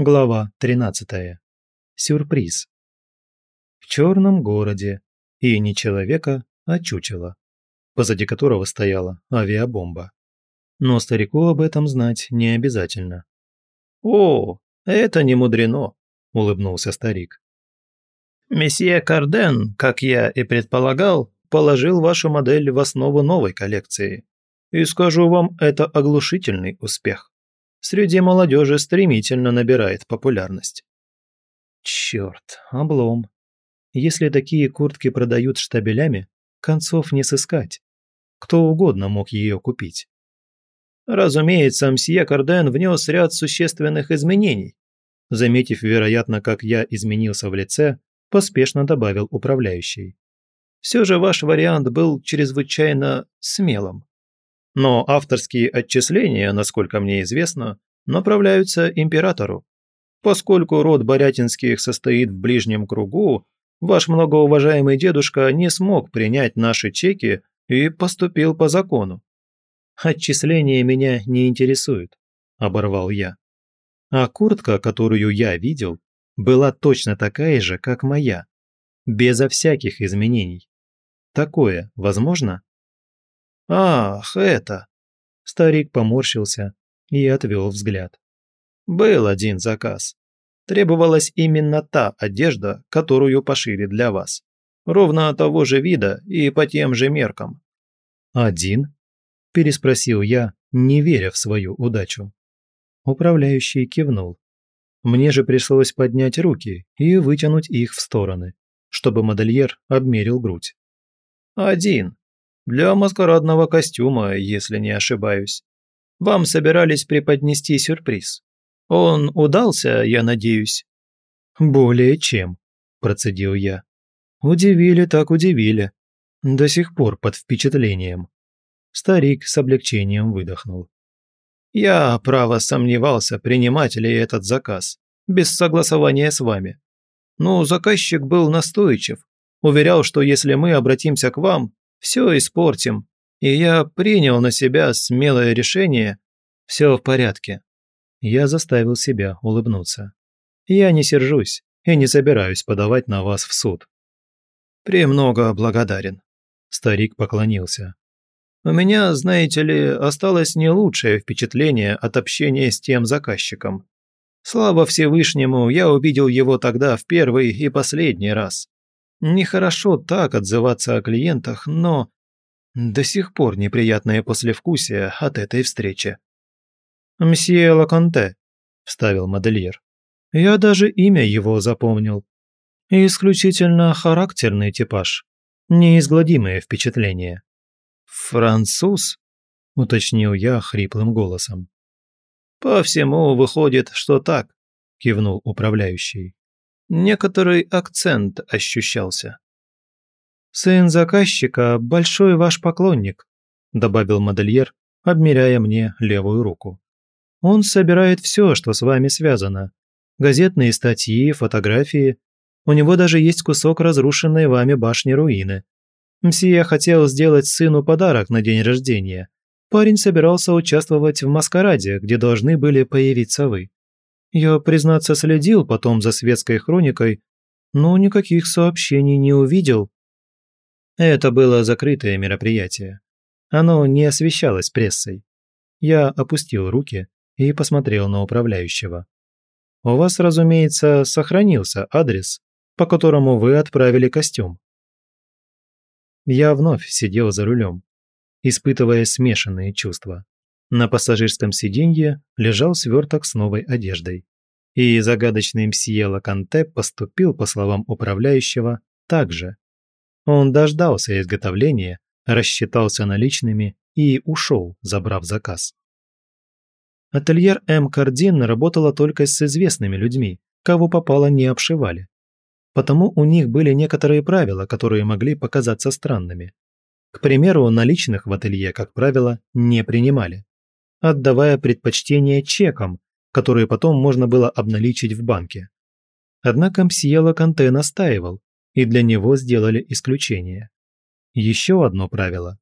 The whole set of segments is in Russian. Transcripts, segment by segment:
Глава 13. Сюрприз. В черном городе. И не человека, а чучело, позади которого стояла авиабомба. Но старику об этом знать не обязательно. «О, это не мудрено», – улыбнулся старик. «Месье Карден, как я и предполагал, положил вашу модель в основу новой коллекции. И скажу вам, это оглушительный успех среди молодежи стремительно набирает популярность. Черт, облом. Если такие куртки продают штабелями, концов не сыскать. Кто угодно мог ее купить. Разумеется, мсье Карден внес ряд существенных изменений. Заметив, вероятно, как я изменился в лице, поспешно добавил управляющий. Все же ваш вариант был чрезвычайно смелым но авторские отчисления, насколько мне известно, направляются императору. Поскольку род Борятинских состоит в ближнем кругу, ваш многоуважаемый дедушка не смог принять наши чеки и поступил по закону. «Отчисления меня не интересуют», – оборвал я. А куртка, которую я видел, была точно такая же, как моя, безо всяких изменений. Такое возможно? «Ах, это...» Старик поморщился и отвел взгляд. «Был один заказ. Требовалась именно та одежда, которую пошили для вас. Ровно того же вида и по тем же меркам». «Один?» – переспросил я, не веря в свою удачу. Управляющий кивнул. Мне же пришлось поднять руки и вытянуть их в стороны, чтобы модельер обмерил грудь. «Один», для маскарадного костюма, если не ошибаюсь. Вам собирались преподнести сюрприз. Он удался, я надеюсь?» «Более чем», – процедил я. «Удивили так удивили. До сих пор под впечатлением». Старик с облегчением выдохнул. «Я, право, сомневался, принимать ли этот заказ, без согласования с вами. Но заказчик был настойчив, уверял, что если мы обратимся к вам, все испортим. И я принял на себя смелое решение. Все в порядке. Я заставил себя улыбнуться. Я не сержусь и не собираюсь подавать на вас в суд. «Премного благодарен», – старик поклонился. «У меня, знаете ли, осталось не лучшее впечатление от общения с тем заказчиком. Слава Всевышнему, я увидел его тогда в первый и последний раз. Нехорошо так отзываться о клиентах, но до сих пор неприятное послевкусие от этой встречи. «Мсье Лаконте», – вставил модельер. «Я даже имя его запомнил. Исключительно характерный типаж. Неизгладимое впечатление». «Француз?» – уточнил я хриплым голосом. «По всему выходит, что так», – кивнул управляющий. Некоторый акцент ощущался. «Сын заказчика – большой ваш поклонник», – добавил модельер, обмеряя мне левую руку. «Он собирает все, что с вами связано. Газетные статьи, фотографии. У него даже есть кусок разрушенной вами башни руины. Мсье хотел сделать сыну подарок на день рождения. Парень собирался участвовать в маскараде, где должны были появиться вы. Я, признаться, следил потом за светской хроникой, но никаких сообщений не увидел. Это было закрытое мероприятие. Оно не освещалось прессой. Я опустил руки и посмотрел на управляющего. У вас, разумеется, сохранился адрес, по которому вы отправили костюм. Я вновь сидел за рулем, испытывая смешанные чувства. На пассажирском сиденье лежал сверток с новой одеждой. И загадочный мсье Лаканте поступил, по словам управляющего, так же. Он дождался изготовления, рассчитался наличными и ушел, забрав заказ. Ательер М. Кардин работала только с известными людьми, кого попало не обшивали. Потому у них были некоторые правила, которые могли показаться странными. К примеру, наличных в ателье, как правило, не принимали отдавая предпочтение чекам, которые потом можно было обналичить в банке. Однако Мсье Лаканте настаивал, и для него сделали исключение. Еще одно правило.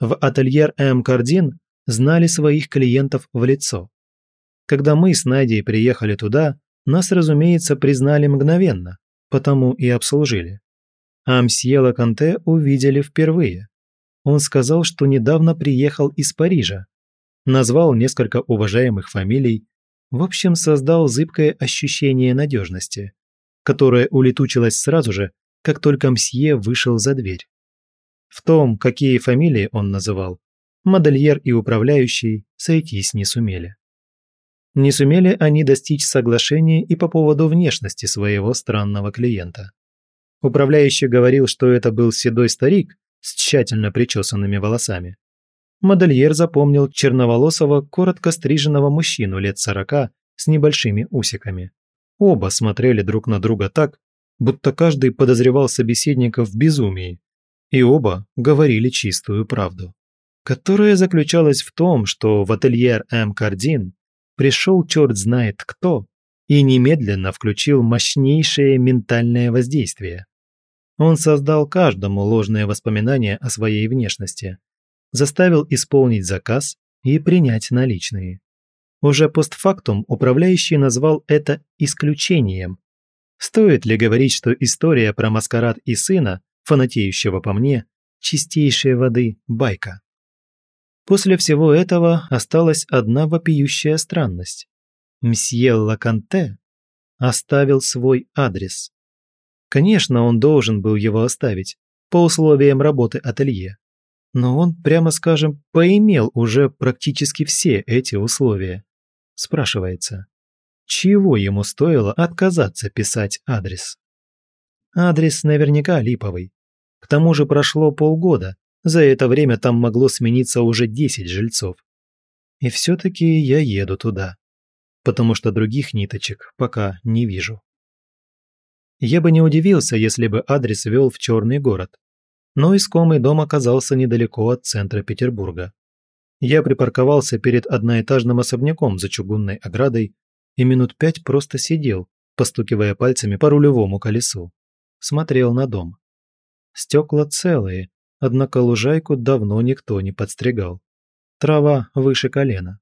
В ательер М. Кардин знали своих клиентов в лицо. Когда мы с Надей приехали туда, Нас, разумеется, признали мгновенно, потому и обслужили. А мсье Лаканте увидели впервые. Он сказал, что недавно приехал из Парижа, назвал несколько уважаемых фамилий, в общем, создал зыбкое ощущение надежности, которое улетучилось сразу же, как только мсье вышел за дверь. В том, какие фамилии он называл, модельер и управляющий сойтись не сумели. Не сумели они достичь соглашения и по поводу внешности своего странного клиента. Управляющий говорил, что это был седой старик с тщательно причесанными волосами. Модельер запомнил черноволосого, коротко стриженного мужчину лет сорока с небольшими усиками. Оба смотрели друг на друга так, будто каждый подозревал собеседника в безумии, и оба говорили чистую правду, которая заключалась в том, что в ательер М. Кардин пришел черт знает кто и немедленно включил мощнейшее ментальное воздействие. Он создал каждому ложное воспоминание о своей внешности, заставил исполнить заказ и принять наличные. Уже постфактум управляющий назвал это исключением. Стоит ли говорить, что история про маскарад и сына, фанатеющего по мне, чистейшей воды байка? После всего этого осталась одна вопиющая странность. Мсье Лаканте оставил свой адрес. Конечно, он должен был его оставить, по условиям работы ателье. Но он, прямо скажем, поимел уже практически все эти условия. Спрашивается, чего ему стоило отказаться писать адрес? Адрес наверняка липовый. К тому же прошло полгода, за это время там могло смениться уже 10 жильцов. И все-таки я еду туда, потому что других ниточек пока не вижу. Я бы не удивился, если бы адрес вел в черный город. Но искомый дом оказался недалеко от центра Петербурга. Я припарковался перед одноэтажным особняком за чугунной оградой и минут пять просто сидел, постукивая пальцами по рулевому колесу. Смотрел на дом. Стекла целые, однако лужайку давно никто не подстригал. Трава выше колена.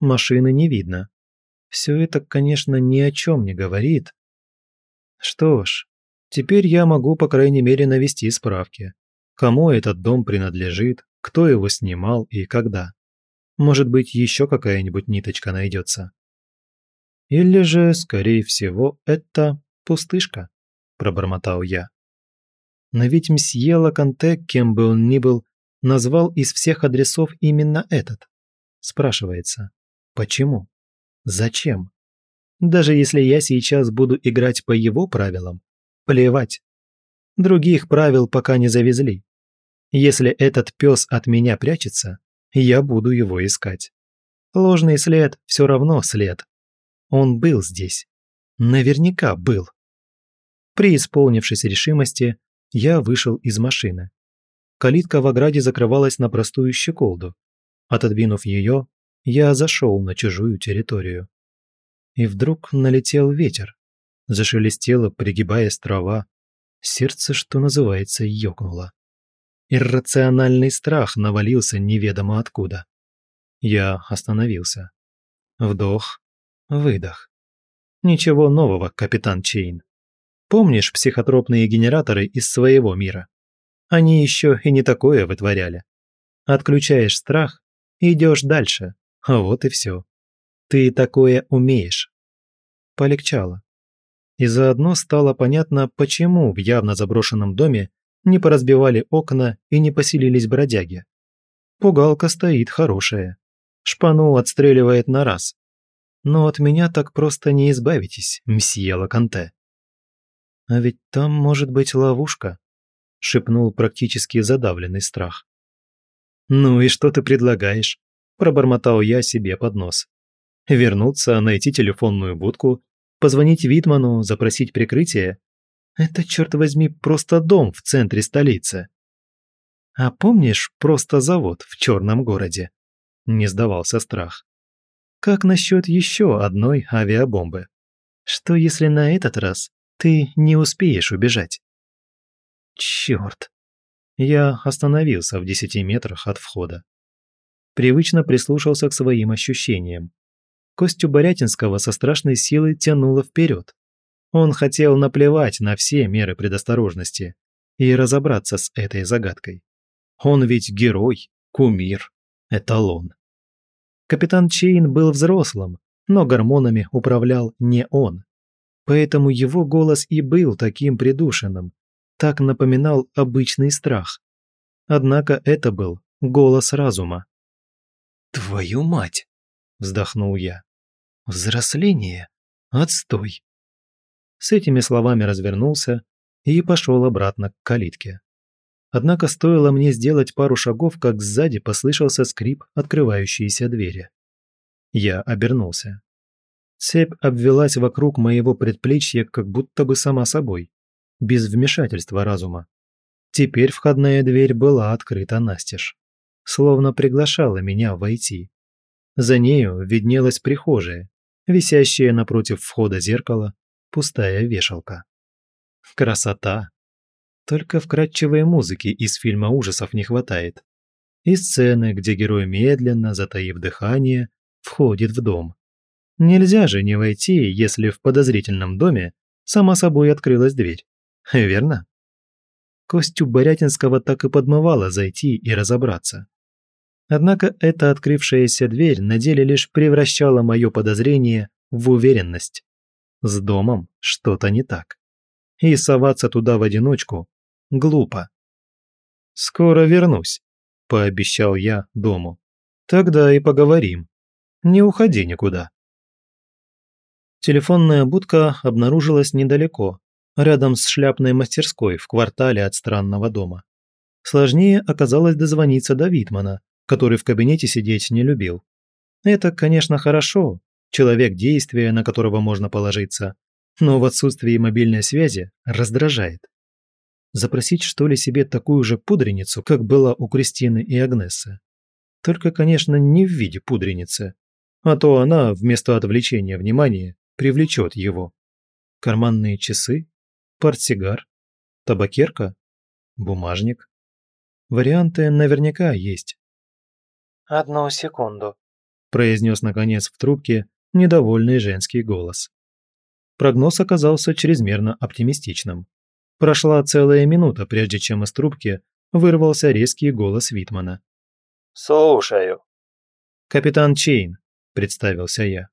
Машины не видно. Все это, конечно, ни о чем не говорит, что ж, теперь я могу, по крайней мере, навести справки. Кому этот дом принадлежит, кто его снимал и когда. Может быть, еще какая-нибудь ниточка найдется. Или же, скорее всего, это пустышка, пробормотал я. Но ведь мсье Лаканте, кем бы он ни был, назвал из всех адресов именно этот. Спрашивается, почему? Зачем? Даже если я сейчас буду играть по его правилам, плевать. Других правил пока не завезли. Если этот пес от меня прячется, я буду его искать. Ложный след все равно след. Он был здесь. Наверняка был. Преисполнившись решимости, я вышел из машины. Калитка в ограде закрывалась на простую щеколду. Отодвинув ее, я зашел на чужую территорию и вдруг налетел ветер. Зашелестело, пригибаясь трава. Сердце, что называется, ёкнуло. Иррациональный страх навалился неведомо откуда. Я остановился. Вдох, выдох. Ничего нового, капитан Чейн. Помнишь психотропные генераторы из своего мира? Они еще и не такое вытворяли. Отключаешь страх, идешь дальше, а вот и все. Ты такое умеешь. Полегчало. И заодно стало понятно, почему в явно заброшенном доме не поразбивали окна и не поселились бродяги. Пугалка стоит хорошая. Шпану отстреливает на раз. Но от меня так просто не избавитесь, мсье Лаканте. А ведь там может быть ловушка, шепнул практически задавленный страх. «Ну и что ты предлагаешь?» – пробормотал я себе под нос вернуться, найти телефонную будку, позвонить Витману, запросить прикрытие. Это, черт возьми, просто дом в центре столицы. А помнишь просто завод в черном городе? Не сдавался страх. Как насчет еще одной авиабомбы? Что если на этот раз ты не успеешь убежать? Черт! Я остановился в десяти метрах от входа. Привычно прислушался к своим ощущениям Костю Борятинского со страшной силой тянуло вперед. Он хотел наплевать на все меры предосторожности и разобраться с этой загадкой. Он ведь герой, кумир, эталон. Капитан Чейн был взрослым, но гормонами управлял не он. Поэтому его голос и был таким придушенным, так напоминал обычный страх. Однако это был голос разума. «Твою мать!» – вздохнул я. «Взросление? Отстой!» С этими словами развернулся и пошел обратно к калитке. Однако стоило мне сделать пару шагов, как сзади послышался скрип открывающейся двери. Я обернулся. Цепь обвелась вокруг моего предплечья как будто бы сама собой, без вмешательства разума. Теперь входная дверь была открыта настежь, словно приглашала меня войти. За нею виднелась прихожая, висящая напротив входа зеркало, пустая вешалка. Красота! Только вкрадчивой музыки из фильма ужасов не хватает. И сцены, где герой медленно, затаив дыхание, входит в дом. Нельзя же не войти, если в подозрительном доме сама собой открылась дверь. Верно? Костю Борятинского так и подмывало зайти и разобраться. Однако эта открывшаяся дверь на деле лишь превращала мое подозрение в уверенность. С домом что-то не так. И соваться туда в одиночку глупо. «Скоро вернусь», – пообещал я дому. «Тогда и поговорим. Не уходи никуда». Телефонная будка обнаружилась недалеко, рядом с шляпной мастерской в квартале от странного дома. Сложнее оказалось дозвониться до Витмана, который в кабинете сидеть не любил. Это, конечно, хорошо, человек действия, на которого можно положиться, но в отсутствии мобильной связи раздражает. Запросить, что ли, себе такую же пудреницу, как была у Кристины и Агнессы. Только, конечно, не в виде пудреницы, а то она, вместо отвлечения внимания, привлечет его. Карманные часы? Портсигар? Табакерка? Бумажник? Варианты наверняка есть. «Одну секунду», – произнес наконец в трубке недовольный женский голос. Прогноз оказался чрезмерно оптимистичным. Прошла целая минута, прежде чем из трубки вырвался резкий голос Витмана. «Слушаю». «Капитан Чейн», – представился я.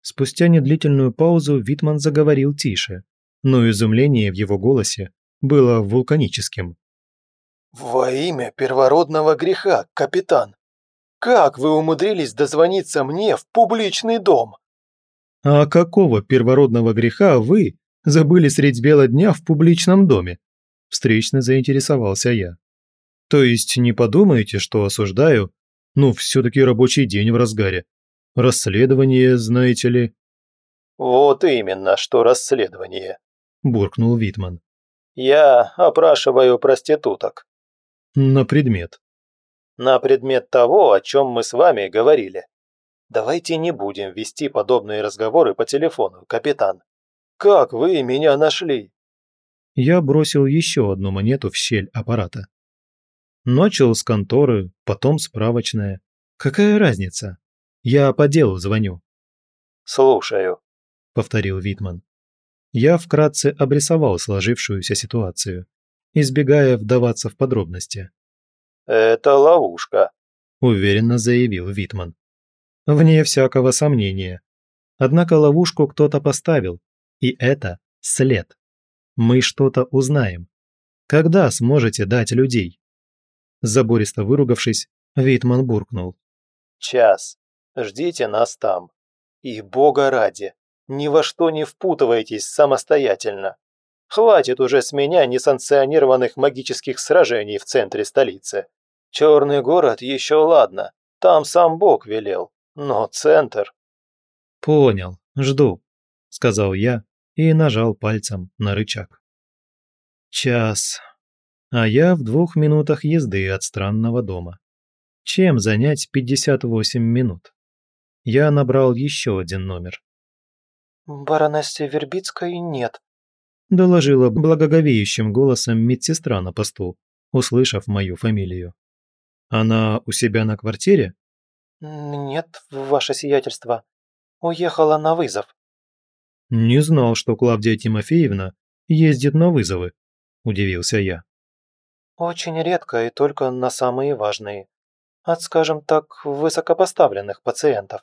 Спустя недлительную паузу Витман заговорил тише, но изумление в его голосе было вулканическим. «Во имя первородного греха, капитан! Как вы умудрились дозвониться мне в публичный дом?» «А какого первородного греха вы забыли средь бела дня в публичном доме?» Встречно заинтересовался я. «То есть не подумаете, что осуждаю? Ну, все-таки рабочий день в разгаре. Расследование, знаете ли?» «Вот именно, что расследование», – буркнул Витман. «Я опрашиваю проституток». «На предмет?» «На предмет того, о чем мы с вами говорили. Давайте не будем вести подобные разговоры по телефону, капитан. Как вы меня нашли?» Я бросил еще одну монету в щель аппарата. Начал с конторы, потом справочная. Какая разница? Я по делу звоню». «Слушаю», – повторил Витман. Я вкратце обрисовал сложившуюся ситуацию, избегая вдаваться в подробности. «Это ловушка», – уверенно заявил Витман. Вне всякого сомнения. Однако ловушку кто-то поставил, и это след. Мы что-то узнаем. Когда сможете дать людей?» Забористо выругавшись, Витман буркнул. «Час. Ждите нас там. И бога ради, ни во что не впутывайтесь самостоятельно. Хватит уже с меня несанкционированных магических сражений в центре столицы. Черный город еще ладно, там сам бог велел, но центр... Понял, жду, сказал я и нажал пальцем на рычаг. Час. А я в двух минутах езды от странного дома. Чем занять 58 минут? я набрал еще один номер. «Баронессы Вербицкой нет», – доложила благоговеющим голосом медсестра на посту, услышав мою фамилию. «Она у себя на квартире?» «Нет, ваше сиятельство. Уехала на вызов». «Не знал, что Клавдия Тимофеевна ездит на вызовы», – удивился я. «Очень редко и только на самые важные. От, скажем так, высокопоставленных пациентов».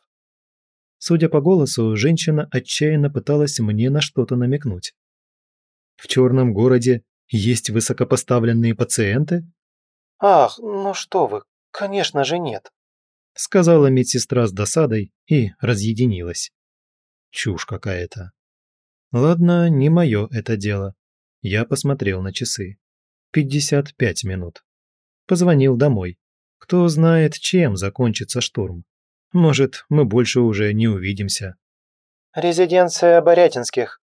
Судя по голосу, женщина отчаянно пыталась мне на что-то намекнуть. «В черном городе есть высокопоставленные пациенты?» «Ах, ну что вы, конечно же нет», – сказала медсестра с досадой и разъединилась. Чушь какая-то. Ладно, не мое это дело. Я посмотрел на часы. 55 минут. Позвонил домой. Кто знает, чем закончится штурм. Может, мы больше уже не увидимся. «Резиденция Борятинских».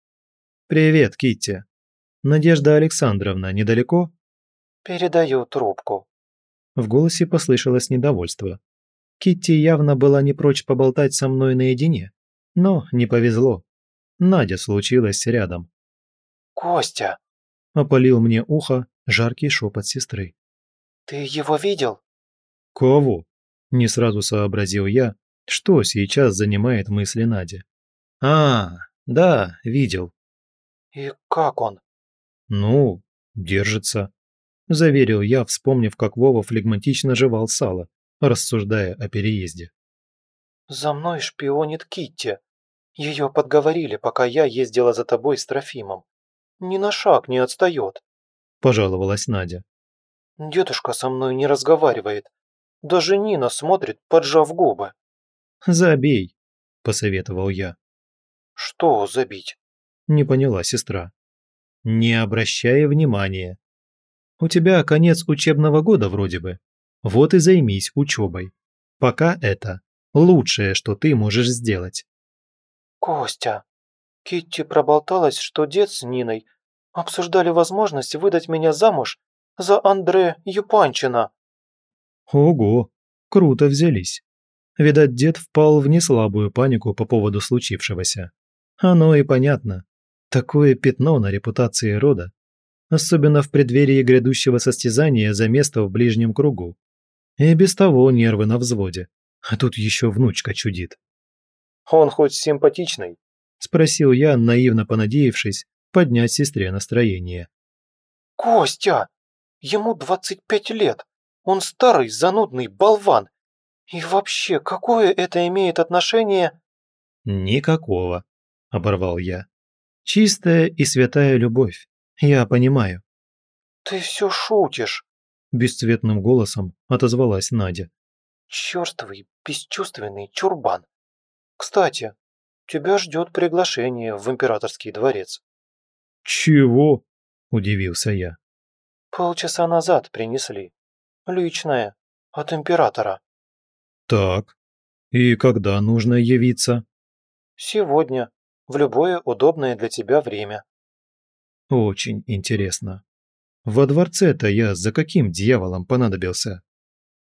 «Привет, Китти. Надежда Александровна недалеко?» «Передаю трубку». В голосе послышалось недовольство. Китти явно была не прочь поболтать со мной наедине, но не повезло. Надя случилась рядом. «Костя!» – опалил мне ухо жаркий шепот сестры. «Ты его видел?» «Кого?» – не сразу сообразил я, что сейчас занимает мысли Нади. «А, да, видел». «И как он?» «Ну, держится», – заверил я, вспомнив, как Вова флегматично жевал сало, рассуждая о переезде. «За мной шпионит Китти. Ее подговорили, пока я ездила за тобой с Трофимом. Ни на шаг не отстает», – пожаловалась Надя. «Дедушка со мной не разговаривает. Даже Нина смотрит, поджав губы». «Забей», – посоветовал я. «Что забить?» – не поняла сестра. «Не обращая внимания. У тебя конец учебного года вроде бы. Вот и займись учебой. Пока это лучшее, что ты можешь сделать». «Костя, Китти проболталась, что дед с Ниной обсуждали возможность выдать меня замуж за Андре Юпанчина». «Ого, круто взялись. Видать, дед впал в неслабую панику по поводу случившегося. Оно и понятно. Такое пятно на репутации рода. Особенно в преддверии грядущего состязания за место в ближнем кругу. И без того нервы на взводе. А тут еще внучка чудит. «Он хоть симпатичный?» – спросил я, наивно понадеявшись поднять сестре настроение. «Костя! Ему 25 лет! Он старый, занудный болван! И вообще, какое это имеет отношение...» «Никакого», – оборвал я. «Чистая и святая любовь. Я понимаю». «Ты все шутишь», – бесцветным голосом отозвалась Надя. «Черствый, бесчувственный чурбан. Кстати, тебя ждет приглашение в императорский дворец». «Чего?» – удивился я. «Полчаса назад принесли. Личное, от императора». «Так, и когда нужно явиться?» «Сегодня, в любое удобное для тебя время». «Очень интересно. Во дворце-то я за каким дьяволом понадобился?»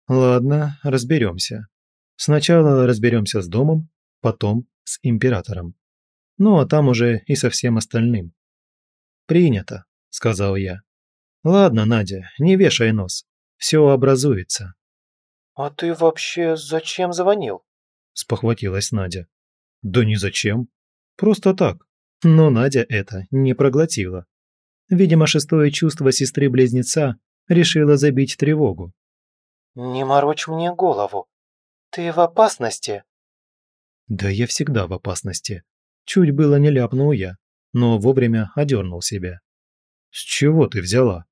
«Ладно, разберемся. Сначала разберемся с домом, потом с императором. Ну а там уже и со всем остальным». «Принято», – сказал я. «Ладно, Надя, не вешай нос. Все образуется». «А ты вообще зачем звонил?» – спохватилась Надя. «Да ни зачем. Просто так». Но Надя это не проглотила. Видимо, шестое чувство сестры-близнеца решило забить тревогу. «Не морочь мне голову. Ты в опасности?» Да я всегда в опасности. Чуть было не ляпнул я, но вовремя одернул себя. С чего ты взяла?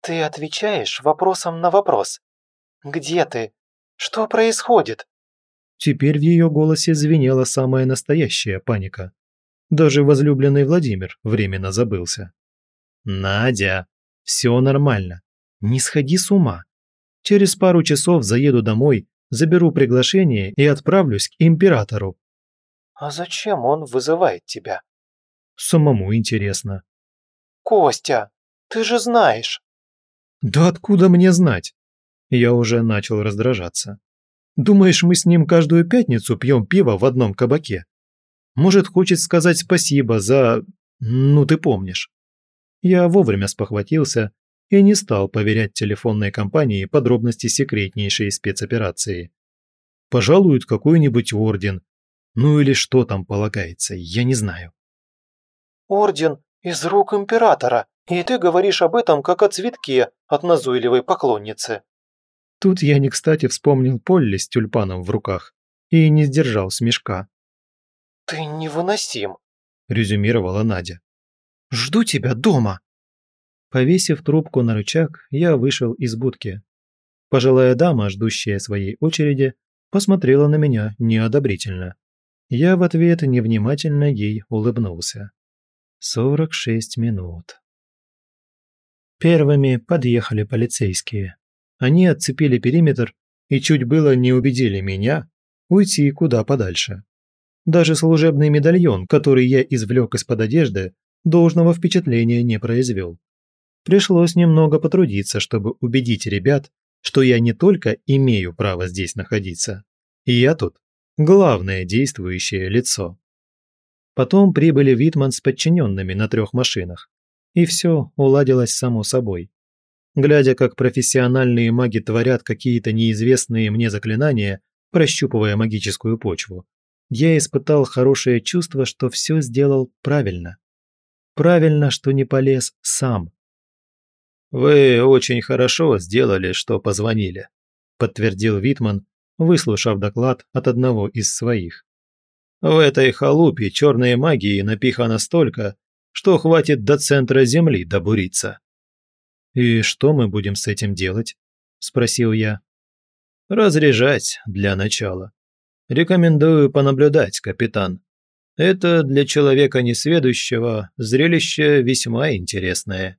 Ты отвечаешь вопросом на вопрос. Где ты? Что происходит? Теперь в ее голосе звенела самая настоящая паника. Даже возлюбленный Владимир временно забылся. «Надя, все нормально. Не сходи с ума. Через пару часов заеду домой заберу приглашение и отправлюсь к императору». «А зачем он вызывает тебя?» «Самому интересно». «Костя, ты же знаешь». «Да откуда мне знать?» Я уже начал раздражаться. «Думаешь, мы с ним каждую пятницу пьем пиво в одном кабаке? Может, хочет сказать спасибо за... ну ты помнишь». Я вовремя спохватился и не стал поверять телефонной компании подробности секретнейшей спецоперации. Пожалуют какой-нибудь орден. Ну или что там полагается, я не знаю. «Орден из рук императора, и ты говоришь об этом как о цветке от назойливой поклонницы». Тут я не кстати вспомнил Полли с тюльпаном в руках и не сдержал смешка. «Ты невыносим», – резюмировала Надя. «Жду тебя дома». Повесив трубку на рычаг, я вышел из будки. Пожилая дама, ждущая своей очереди, посмотрела на меня неодобрительно. Я в ответ невнимательно ей улыбнулся. Сорок шесть минут. Первыми подъехали полицейские. Они отцепили периметр и чуть было не убедили меня уйти куда подальше. Даже служебный медальон, который я извлек из-под одежды, должного впечатления не произвел. Пришлось немного потрудиться, чтобы убедить ребят, что я не только имею право здесь находиться, и я тут главное действующее лицо. Потом прибыли Витман с подчиненными на трех машинах, и все уладилось само собой. Глядя, как профессиональные маги творят какие-то неизвестные мне заклинания, прощупывая магическую почву, я испытал хорошее чувство, что все сделал правильно. Правильно, что не полез сам. «Вы очень хорошо сделали, что позвонили», – подтвердил Витман, выслушав доклад от одного из своих. «В этой халупе черной магии напихано столько, что хватит до центра Земли добуриться». «И что мы будем с этим делать?» – спросил я. «Разряжать для начала. Рекомендую понаблюдать, капитан. Это для человека несведущего зрелище весьма интересное».